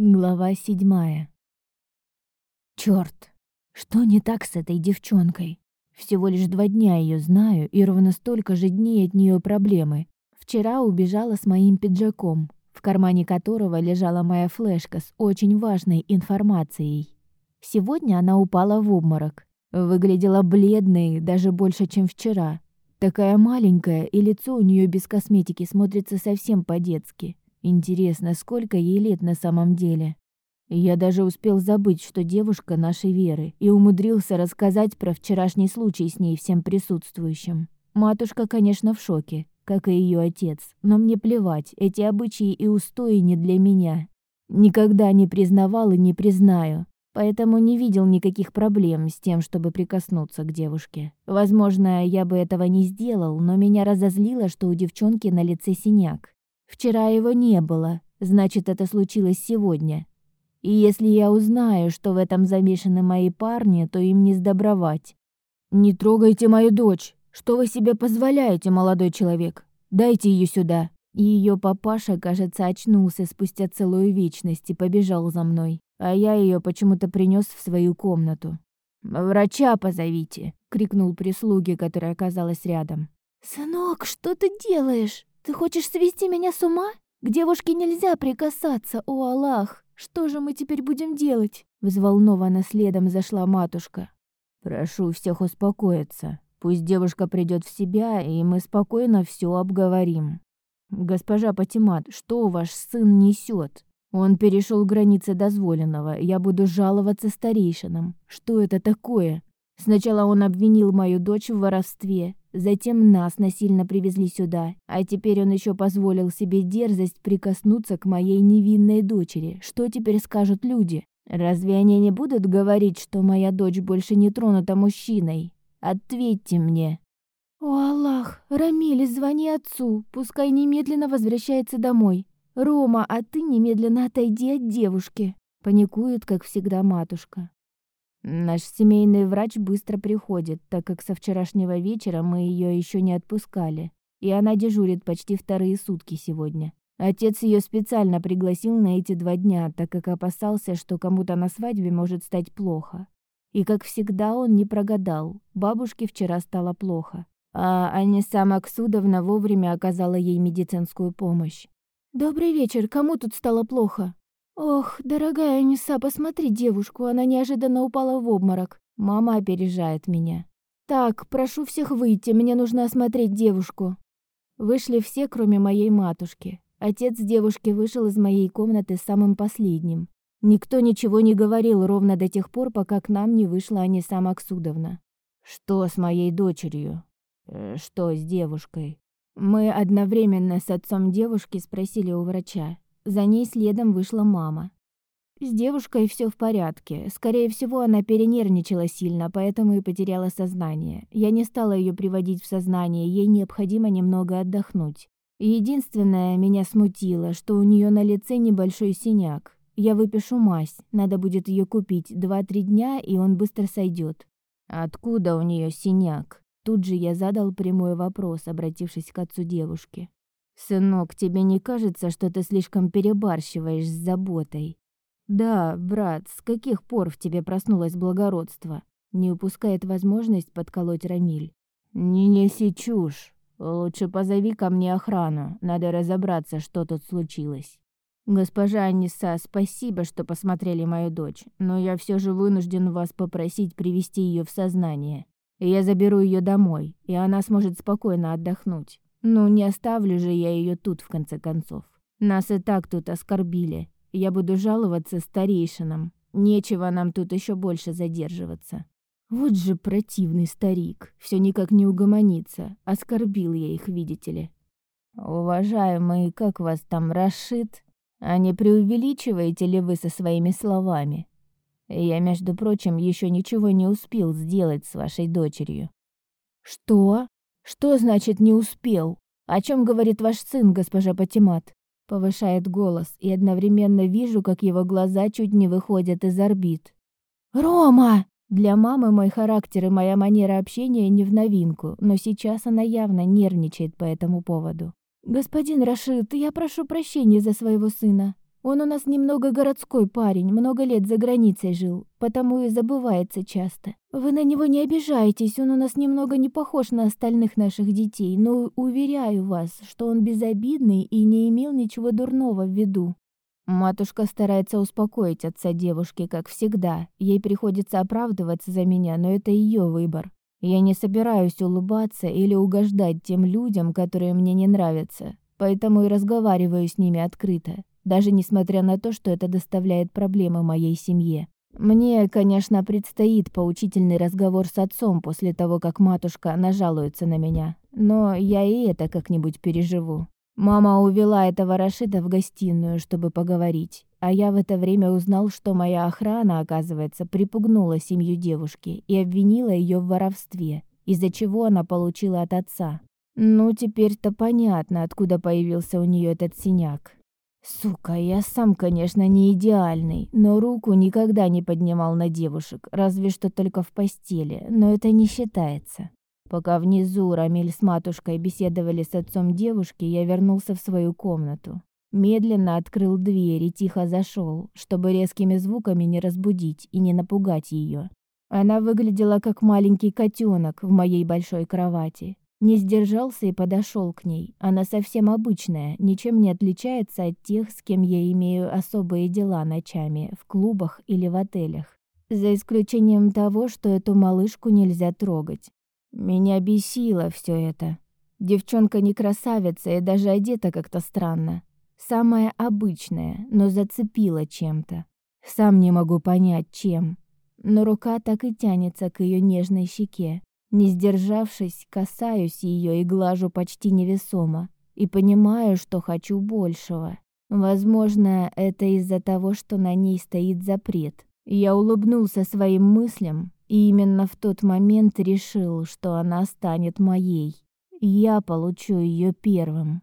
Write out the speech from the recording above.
Глава седьмая. Чёрт, что не так с этой девчонкой? Всего лишь два дня её знаю, и ровно столько же дней от неё проблемы. Вчера убежала с моим пиджаком, в кармане которого лежала моя флешка с очень важной информацией. Сегодня она упала в обморок. Выглядела бледной, даже больше, чем вчера. Такая маленькая, и лицо у неё без косметики смотрится совсем по-детски. Интересно, сколько ей лет на самом деле? Я даже успел забыть, что девушка нашей веры, и умудрился рассказать про вчерашний случай с ней всем присутствующим. Матушка, конечно, в шоке, как и ее отец, но мне плевать, эти обычаи и устои не для меня. Никогда не признавал и не признаю, поэтому не видел никаких проблем с тем, чтобы прикоснуться к девушке. Возможно, я бы этого не сделал, но меня разозлило, что у девчонки на лице синяк. Вчера его не было, значит, это случилось сегодня. И если я узнаю, что в этом замешаны мои парни, то им не сдобровать. Не трогайте мою дочь. Что вы себе позволяете, молодой человек? Дайте ее сюда. Ее папаша, кажется, очнулся спустя целую вечность и побежал за мной, а я ее почему-то принес в свою комнату. Врача позовите, крикнул прислуге, которая оказалась рядом. Сынок, что ты делаешь? Ты хочешь свести меня с ума? К девушке нельзя прикасаться, о Аллах! Что же мы теперь будем делать?» Взволнованно следом зашла матушка. «Прошу всех успокоиться. Пусть девушка придет в себя, и мы спокойно все обговорим. Госпожа Патимат, что ваш сын несет? Он перешел границы дозволенного. Я буду жаловаться старейшинам. Что это такое? Сначала он обвинил мою дочь в воровстве, затем нас насильно привезли сюда, а теперь он еще позволил себе дерзость прикоснуться к моей невинной дочери. Что теперь скажут люди? Разве они не будут говорить, что моя дочь больше не тронута мужчиной? Ответьте мне. О, Аллах, Рамиль, звони отцу, пускай немедленно возвращается домой. Рома, а ты немедленно отойди от девушки, паникует, как всегда, матушка. Наш семейный врач быстро приходит, так как со вчерашнего вечера мы ее еще не отпускали, и она дежурит почти вторые сутки сегодня. Отец ее специально пригласил на эти два дня, так как опасался, что кому-то на свадьбе может стать плохо. И как всегда он не прогадал. Бабушке вчера стало плохо, а Аниса Максудовна вовремя оказала ей медицинскую помощь. Добрый вечер. Кому тут стало плохо? Ох, дорогая Аниса, посмотри девушку, она неожиданно упала в обморок. Мама опережает меня. Так, прошу всех выйти, мне нужно осмотреть девушку. Вышли все, кроме моей матушки. Отец девушки вышел из моей комнаты самым последним. Никто ничего не говорил ровно до тех пор, пока к нам не вышла Аниса Максудовна. Что с моей дочерью? Э, что с девушкой? Мы одновременно с отцом девушки спросили у врача. За ней следом вышла мама. С девушкой все в порядке. Скорее всего, она перенервничала сильно, поэтому и потеряла сознание. Я не стала ее приводить в сознание, ей необходимо немного отдохнуть. Единственное, меня смутило, что у нее на лице небольшой синяк. Я выпишу мазь, надо будет ее купить 2-3 дня, и он быстро сойдет. Откуда у нее синяк? Тут же я задал прямой вопрос, обратившись к отцу девушки. «Сынок, тебе не кажется, что ты слишком перебарщиваешь с заботой?» «Да, брат, с каких пор в тебе проснулось благородство?» Не упускает возможность подколоть Рамиль. «Не неси чушь. Лучше позови ко мне охрану. Надо разобраться, что тут случилось». «Госпожа Аниса, спасибо, что посмотрели мою дочь, но я все же вынужден вас попросить привести ее в сознание. Я заберу ее домой, и она сможет спокойно отдохнуть. Ну, не оставлю же я ее тут, в конце концов. Нас и так тут оскорбили. Я буду жаловаться старейшинам. Нечего нам тут еще больше задерживаться. Вот же противный старик. Все никак не угомонится. Оскорбил я их, видите ли. Уважаемый, как вас там Рашид? А не преувеличиваете ли вы со своими словами? Я, между прочим, еще ничего не успел сделать с вашей дочерью. Что? Что значит не успел? О чем говорит ваш сын, госпожа Патимат? Повышает голос, и одновременно вижу, как его глаза чуть не выходят из орбит. Рома! Для мамы мой характер и моя манера общения не в новинку, но сейчас она явно нервничает по этому поводу. Господин Рашид, я прошу прощения за своего сына. Он у нас немного городской парень, много лет за границей жил, потому и забывается часто. Вы на него не обижайтесь, он у нас немного не похож на остальных наших детей, но уверяю вас, что он безобидный и не имел ничего дурного в виду. Матушка старается успокоить отца девушки, как всегда. Ей приходится оправдываться за меня, но это ее выбор. Я не собираюсь улыбаться или угождать тем людям, которые мне не нравятся, поэтому и разговариваю с ними открыто, даже несмотря на то, что это доставляет проблемы моей семье. Мне, конечно, предстоит поучительный разговор с отцом после того, как матушка нажалуется на меня, но я и это как-нибудь переживу. Мама увела этого Рашида в гостиную, чтобы поговорить, а я в это время узнал, что моя охрана, оказывается, припугнула семью девушки и обвинила ее в воровстве, из-за чего она получила от отца. Ну, теперь-то понятно, откуда появился у нее этот синяк. Сука, я сам, конечно, не идеальный, но руку никогда не поднимал на девушек, разве что только в постели, но это не считается. Пока внизу Рамиль с матушкой беседовали с отцом девушки, я вернулся в свою комнату. Медленно открыл дверь и тихо зашел, чтобы резкими звуками не разбудить и не напугать ее. Она выглядела как маленький котенок в моей большой кровати. Не сдержался и подошел к ней. Она совсем обычная, ничем не отличается от тех, с кем я имею особые дела ночами, в клубах или в отелях. За исключением того, что эту малышку нельзя трогать. Меня бесило все это. Девчонка не красавица и даже одета как-то странно. Самая обычная, но зацепила чем-то. Сам не могу понять, чем. Но рука так и тянется к ее нежной щеке. Не сдержавшись, касаюсь ее и глажу почти невесомо. И понимаю, что хочу большего. Возможно, это из-за того, что на ней стоит запрет. Я улыбнулся своим мыслям и именно в тот момент решил, что она станет моей. Я получу ее первым.